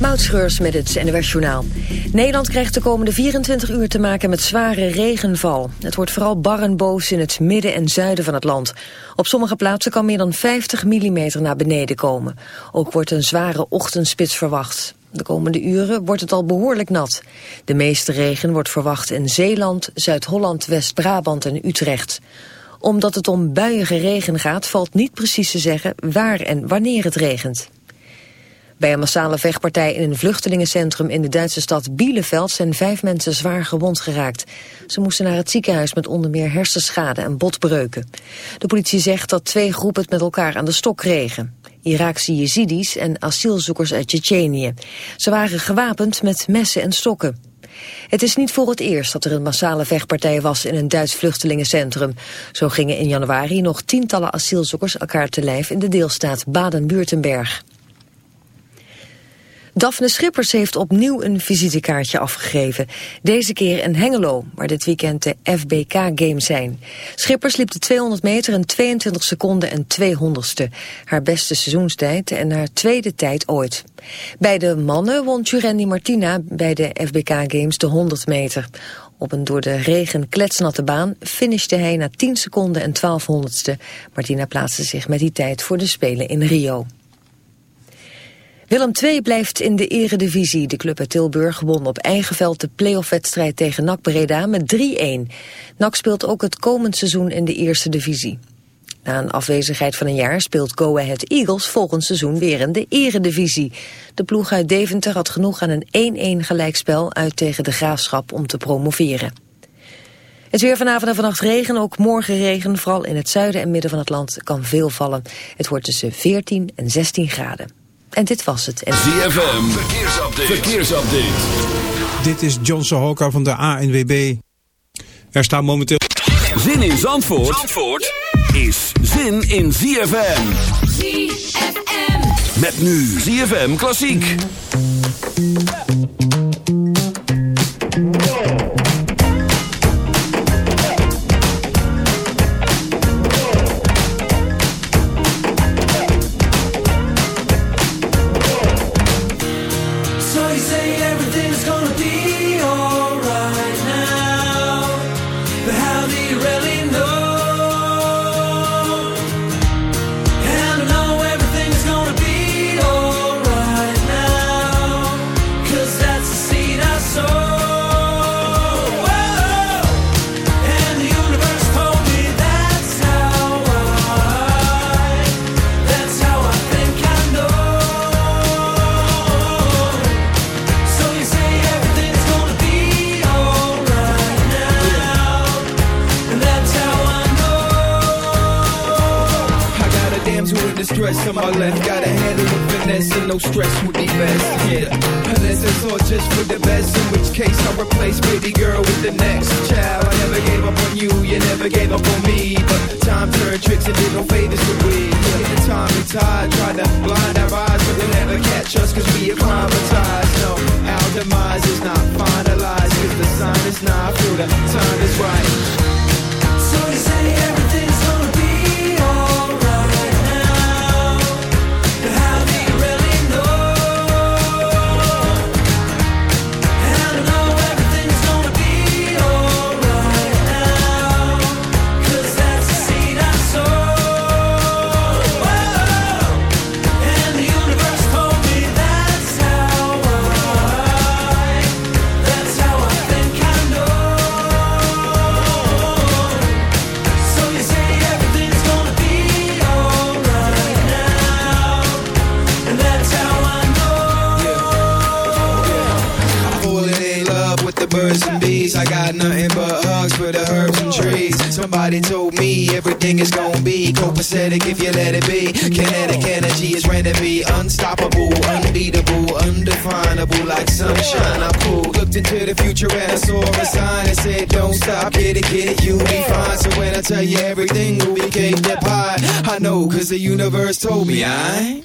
Moutschreurs met het NWS Journaal. Nederland krijgt de komende 24 uur te maken met zware regenval. Het wordt vooral bar en boos in het midden en zuiden van het land. Op sommige plaatsen kan meer dan 50 mm naar beneden komen. Ook wordt een zware ochtendspits verwacht. De komende uren wordt het al behoorlijk nat. De meeste regen wordt verwacht in Zeeland, Zuid-Holland, West-Brabant en Utrecht omdat het om buiige regen gaat, valt niet precies te zeggen waar en wanneer het regent. Bij een massale vechtpartij in een vluchtelingencentrum in de Duitse stad Bielefeld zijn vijf mensen zwaar gewond geraakt. Ze moesten naar het ziekenhuis met onder meer hersenschade en botbreuken. De politie zegt dat twee groepen het met elkaar aan de stok kregen. Iraakse Jezidis en asielzoekers uit Tsjetsjenië. Ze waren gewapend met messen en stokken. Het is niet voor het eerst dat er een massale vechtpartij was in een Duits vluchtelingencentrum. Zo gingen in januari nog tientallen asielzoekers elkaar te lijf in de deelstaat Baden-Württemberg. Daphne Schippers heeft opnieuw een visitekaartje afgegeven. Deze keer in Hengelo, waar dit weekend de FBK Games zijn. Schippers liep de 200 meter in 22 seconden en 200ste. Haar beste seizoenstijd en haar tweede tijd ooit. Bij de mannen won Jurendi Martina bij de FBK Games de 100 meter. Op een door de regen kletsnatte baan finishte hij na 10 seconden en 1200ste. Martina plaatste zich met die tijd voor de Spelen in Rio. Willem II blijft in de eredivisie. De club uit Tilburg won op eigen veld de playoff-wedstrijd tegen NAC Breda met 3-1. NAC speelt ook het komend seizoen in de eerste divisie. Na een afwezigheid van een jaar speelt Go Ahead Eagles volgend seizoen weer in de eredivisie. De ploeg uit Deventer had genoeg aan een 1-1 gelijkspel uit tegen de Graafschap om te promoveren. Het weer vanavond en vannacht regen, ook morgen regen. Vooral in het zuiden en midden van het land kan veel vallen. Het wordt tussen 14 en 16 graden. En dit was het. ZFM, verkeersupdate. verkeersupdate. Dit is John Sohoka van de ANWB. Er staan momenteel... Zin in Zandvoort, Zandvoort is zin in ZFM. ZFM. Met nu ZFM Klassiek. no stress would be best. Yeah, unless it's all just for the best. In which case, I'll replace baby girl with the next child. I never gave up on you, you never gave up on me. But time turned tricks and did no favors to we. Yeah, the time and tide tried to blind our eyes, but they'll never catch us 'cause we acclimatized. No, our demise is not finalized 'cause the sign is not through. The time is right. So you say everything's gonna sunshine. I'm cool. Looked into the future and I saw a sign that said, Don't stop, get it, get it, you'll be fine. So when I tell you everything will be cake that pie, I know, cause the universe told me I.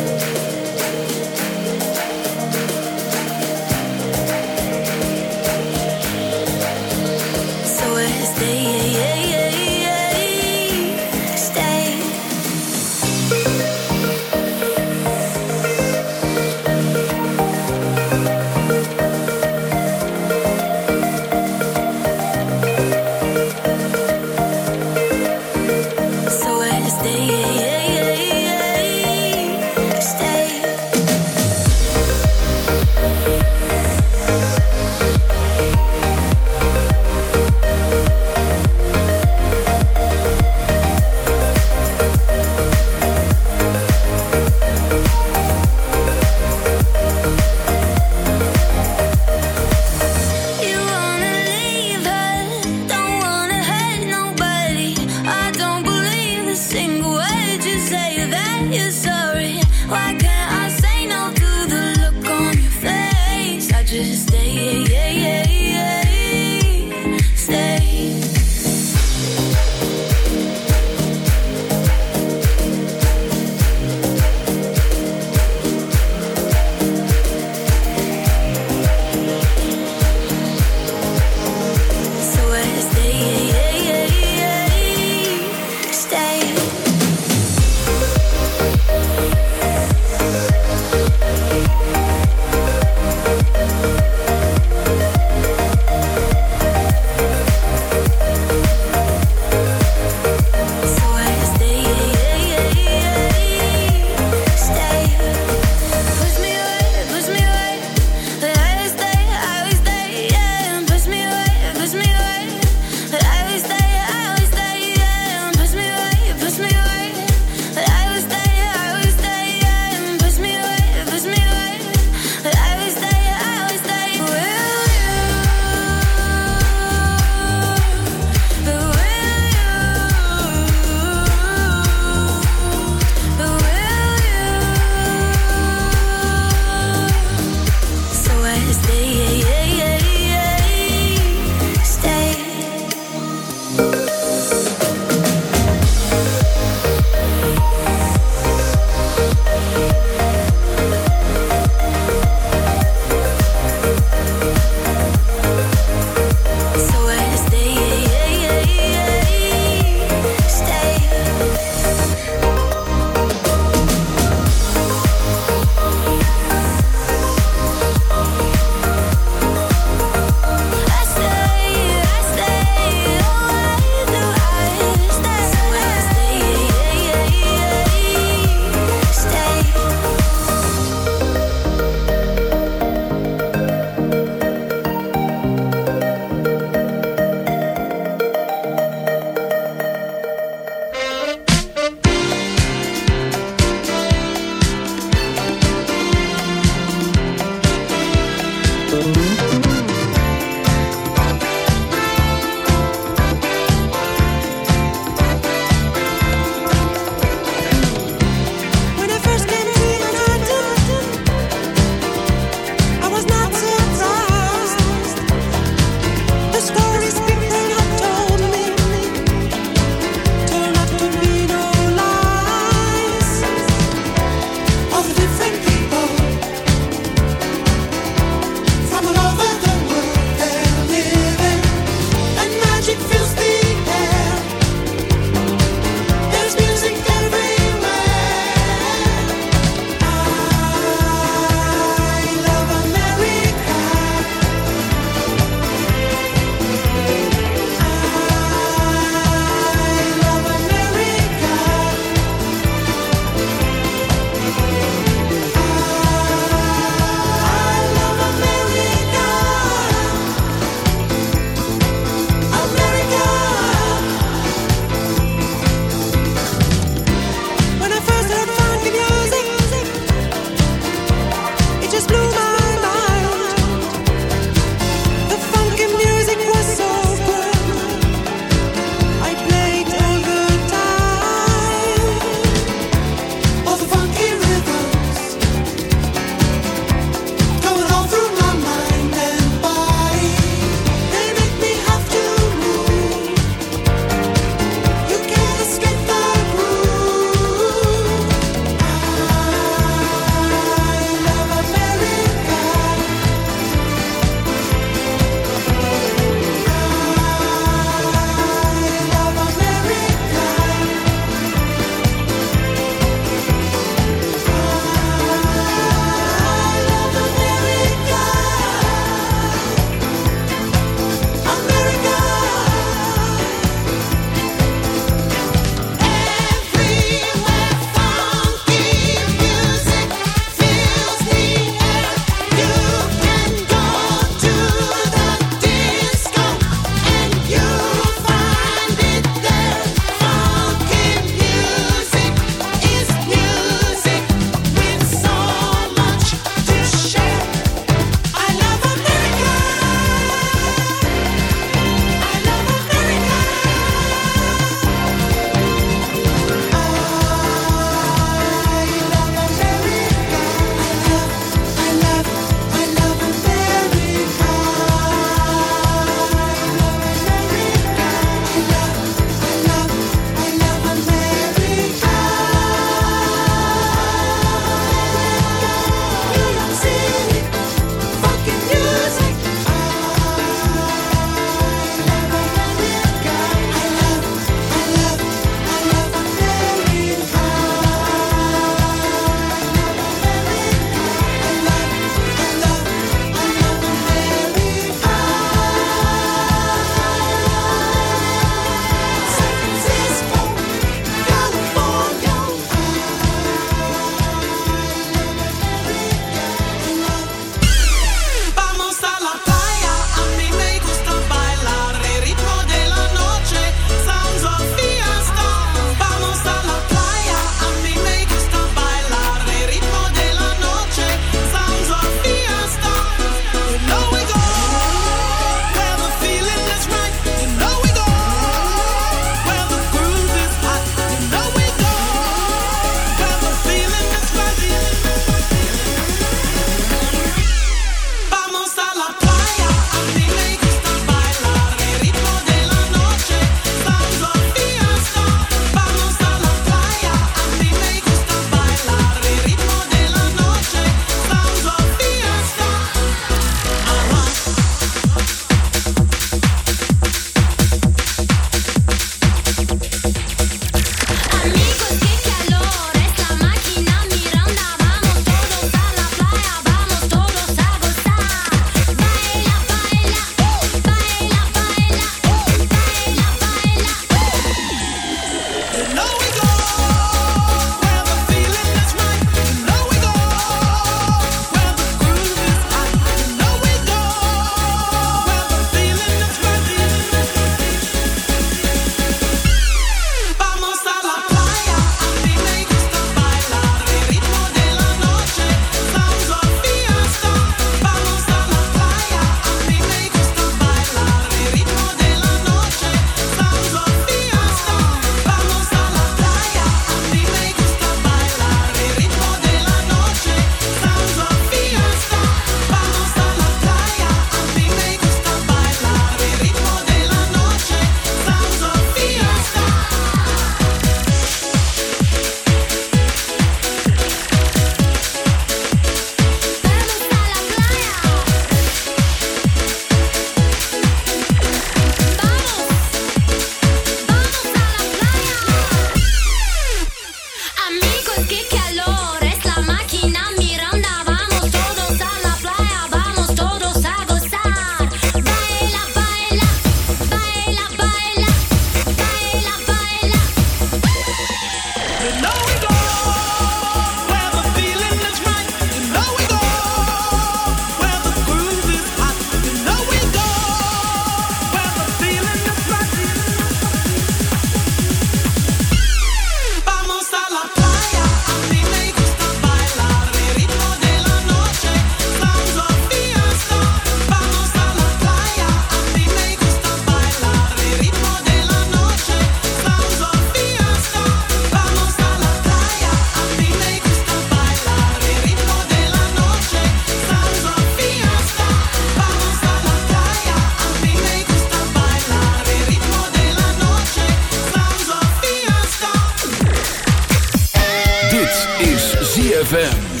ZFM.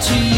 to you.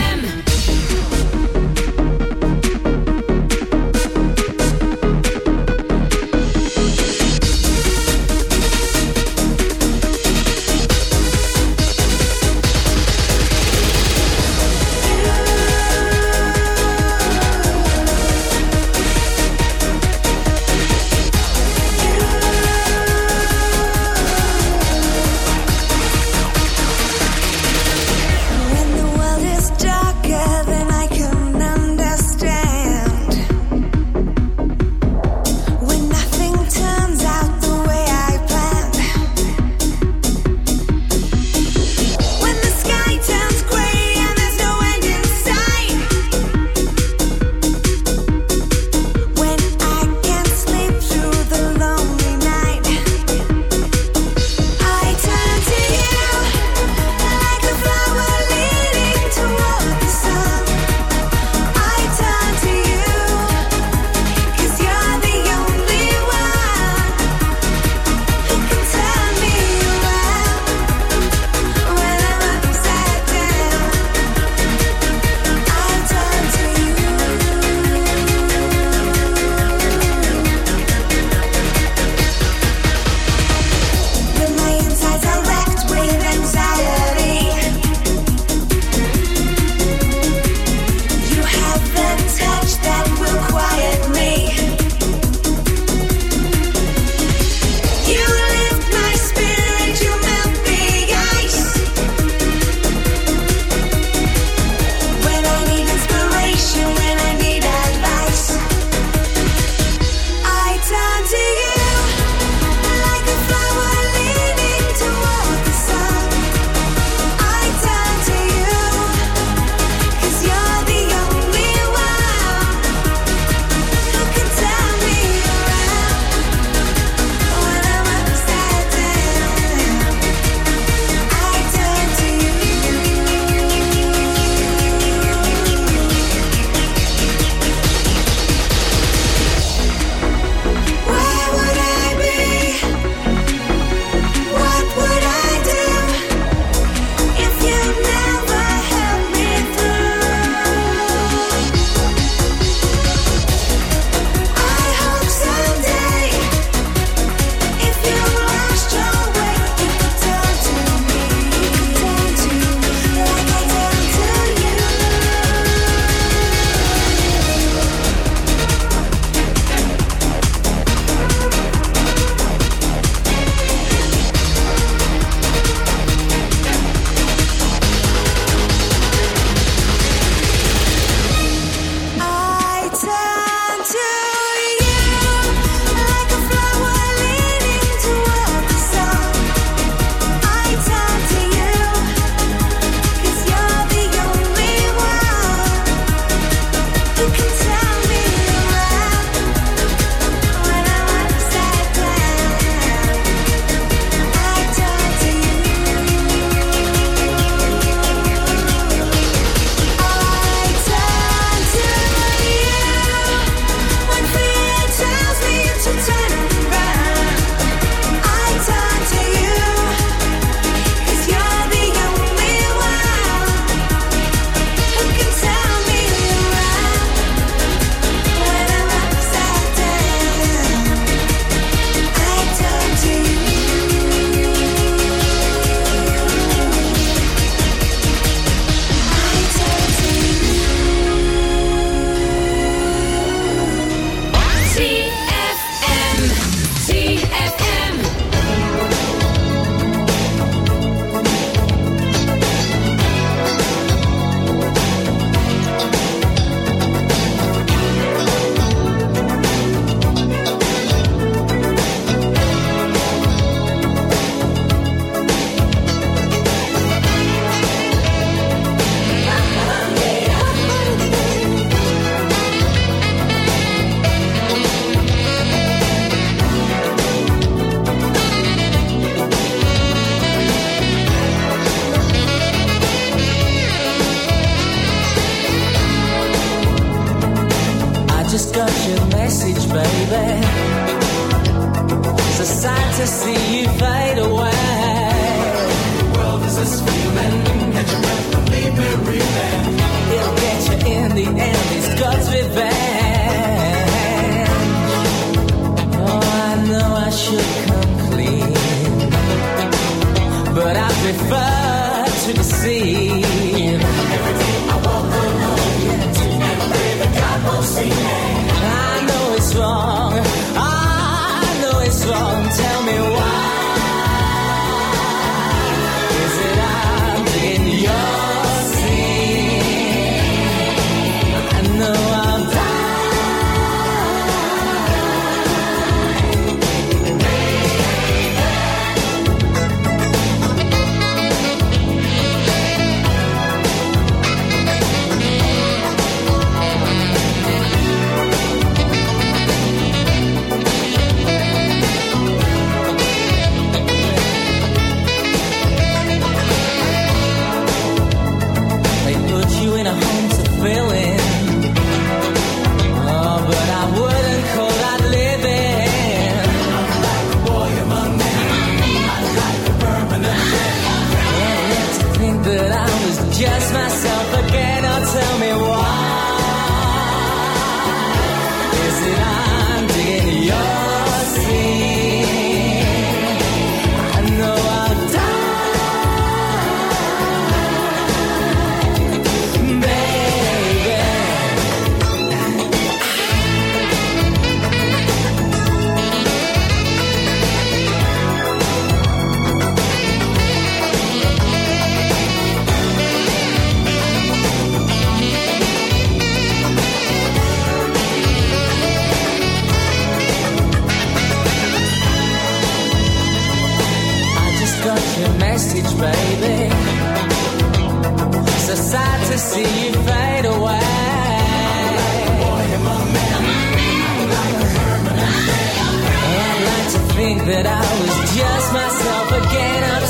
think that I was just myself again. I'm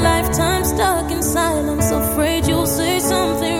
lifetime stuck in silence, afraid you'll say something.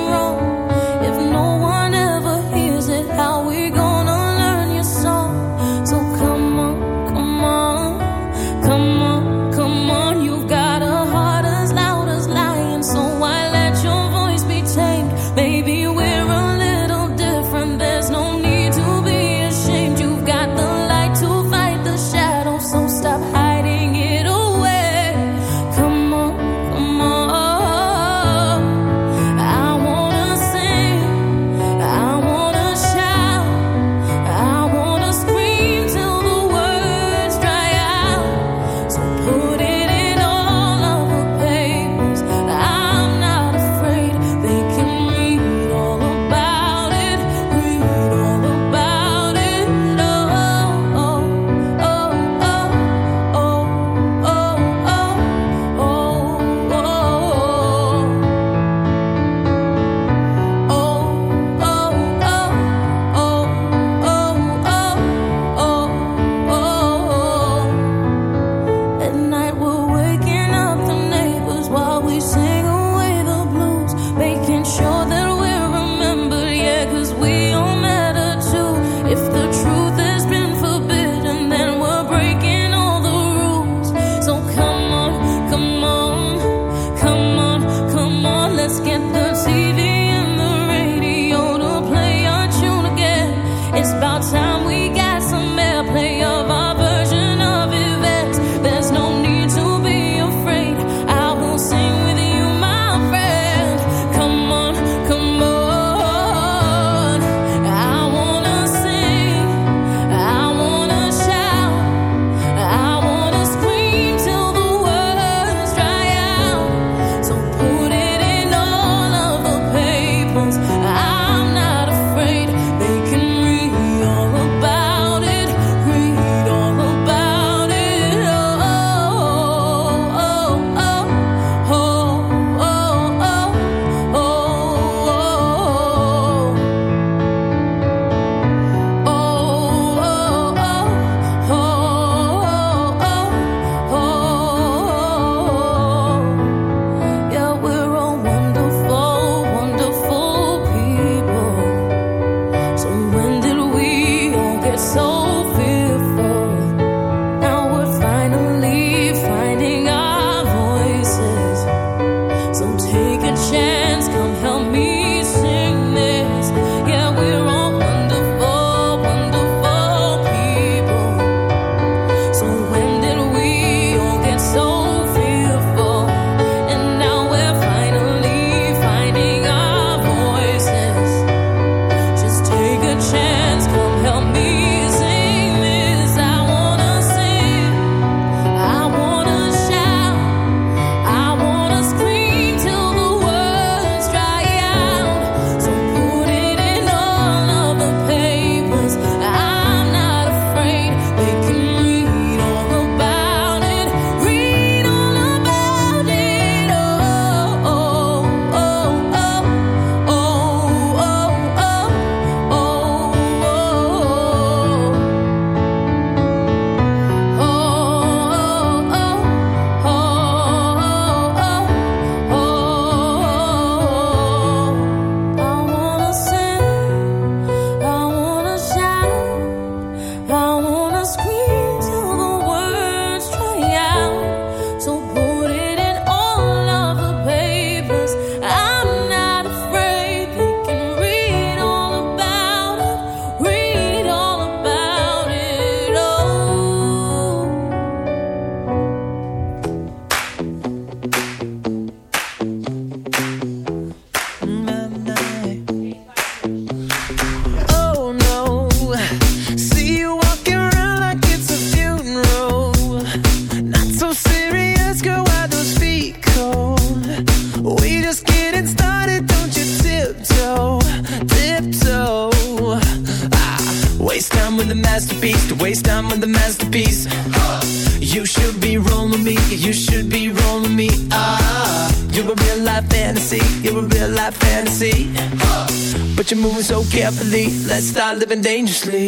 sleep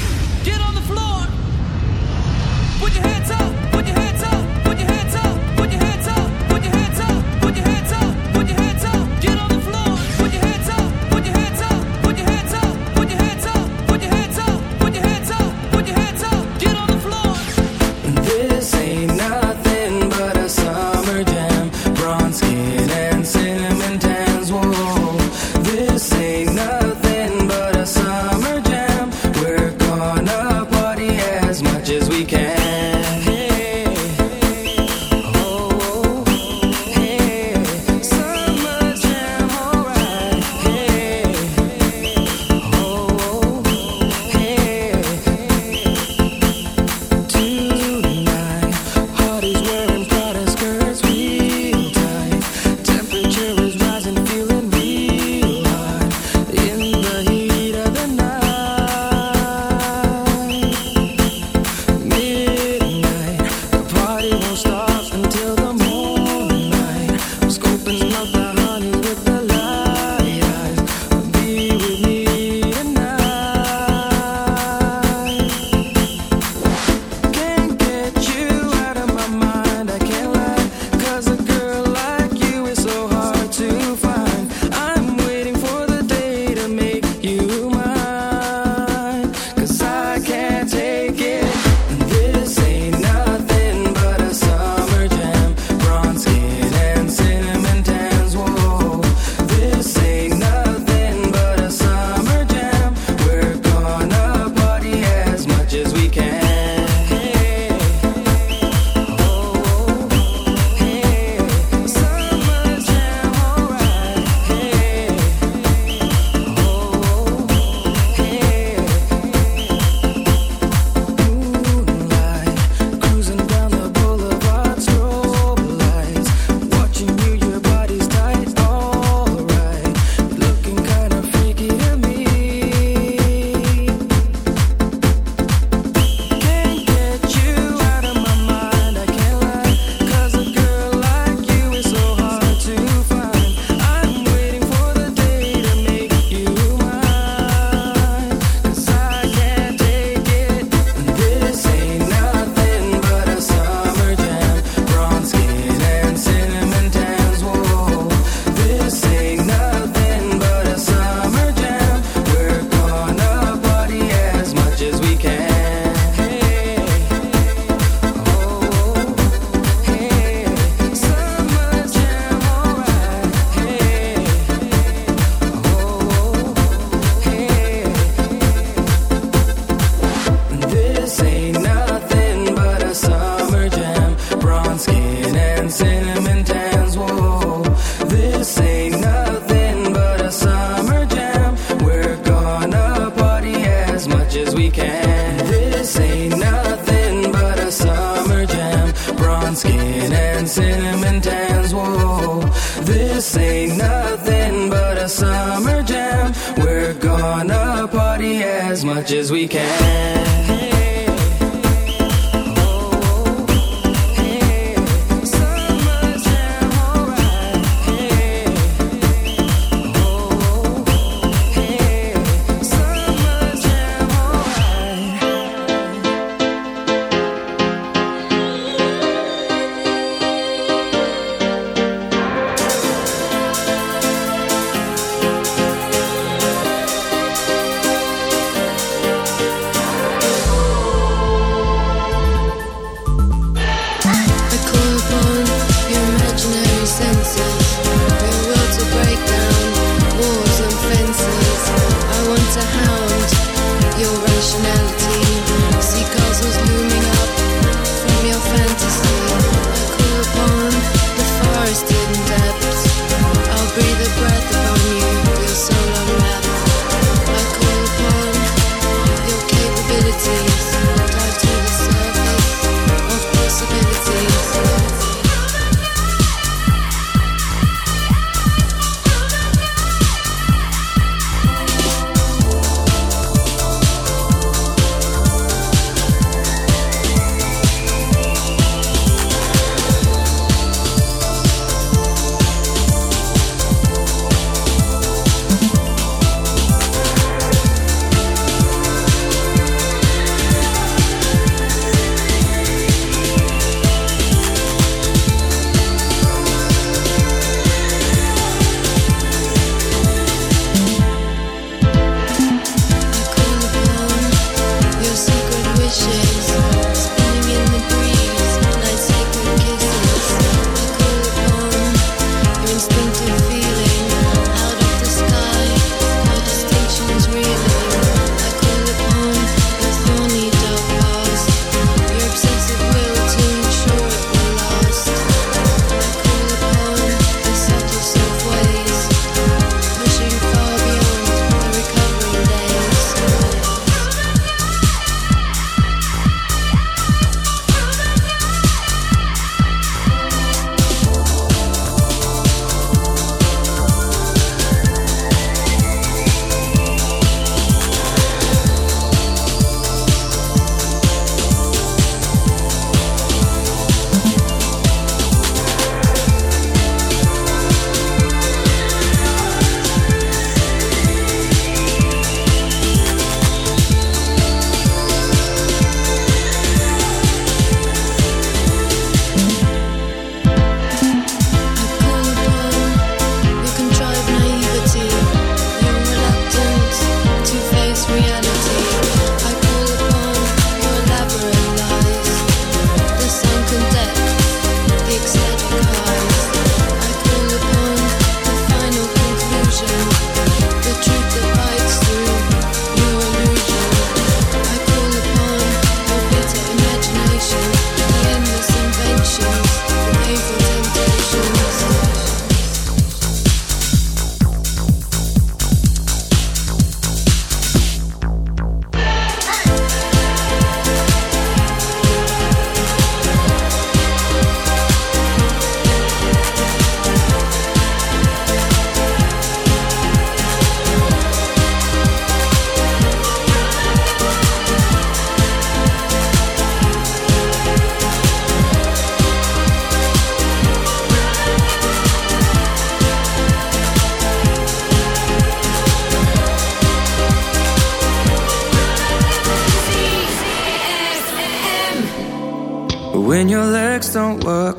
much as we can.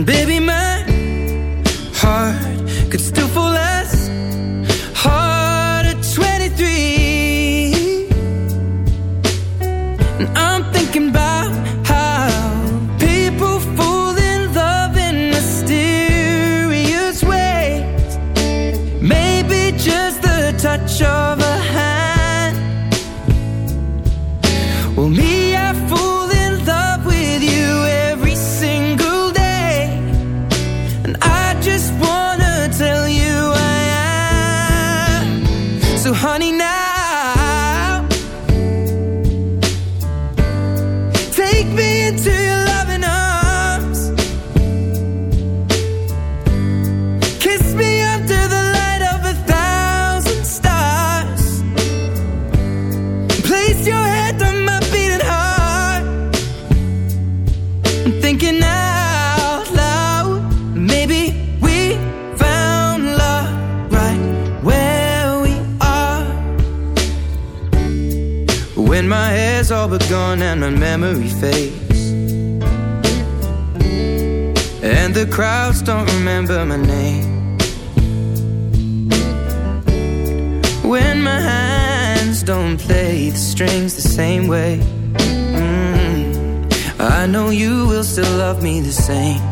baby, the same.